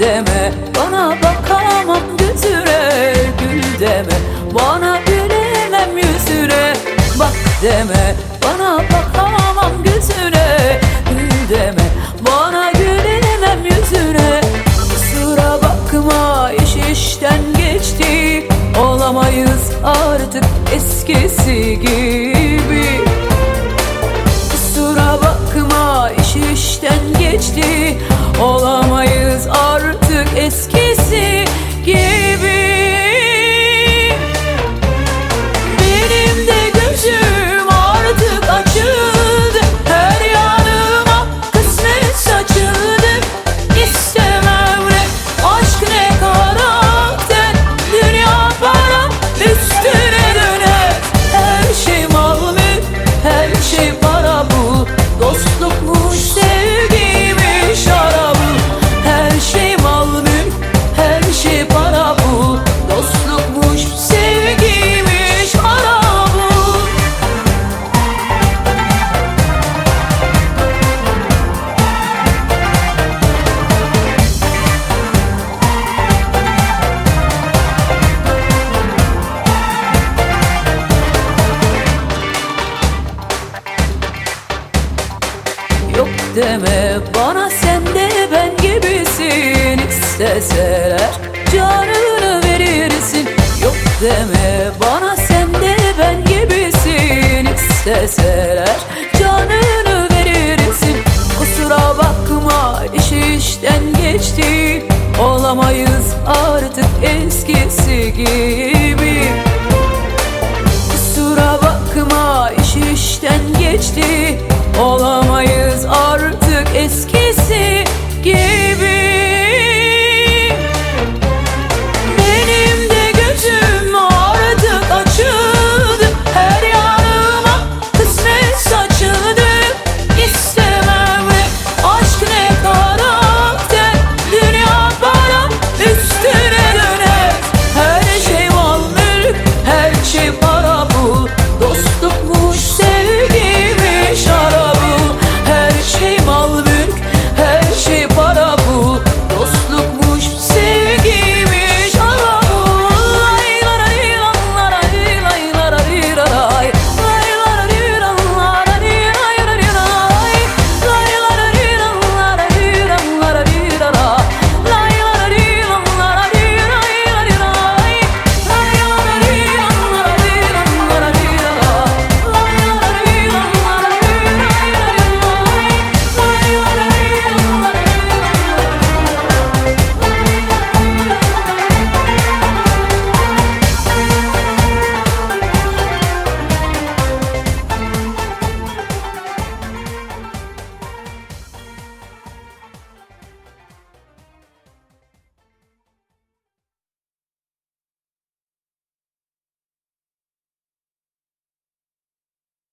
deme. Bana bakamam gözüne gül deme. Bana gülemem yüzüne bak deme. Bana bakamam gözüne gül deme. Bana gülemem yüzüne Kusura bakma iş işten geçti. Olamayız artık eskisi gibi. Eskisi deme bana sen de ben gibisin. İsteseler canını verirsin. Yok deme bana sen de ben gibisin. İsteseler canını verirsin. Kusura bakma iş işten geçti. Olamayız artık eskisi gibi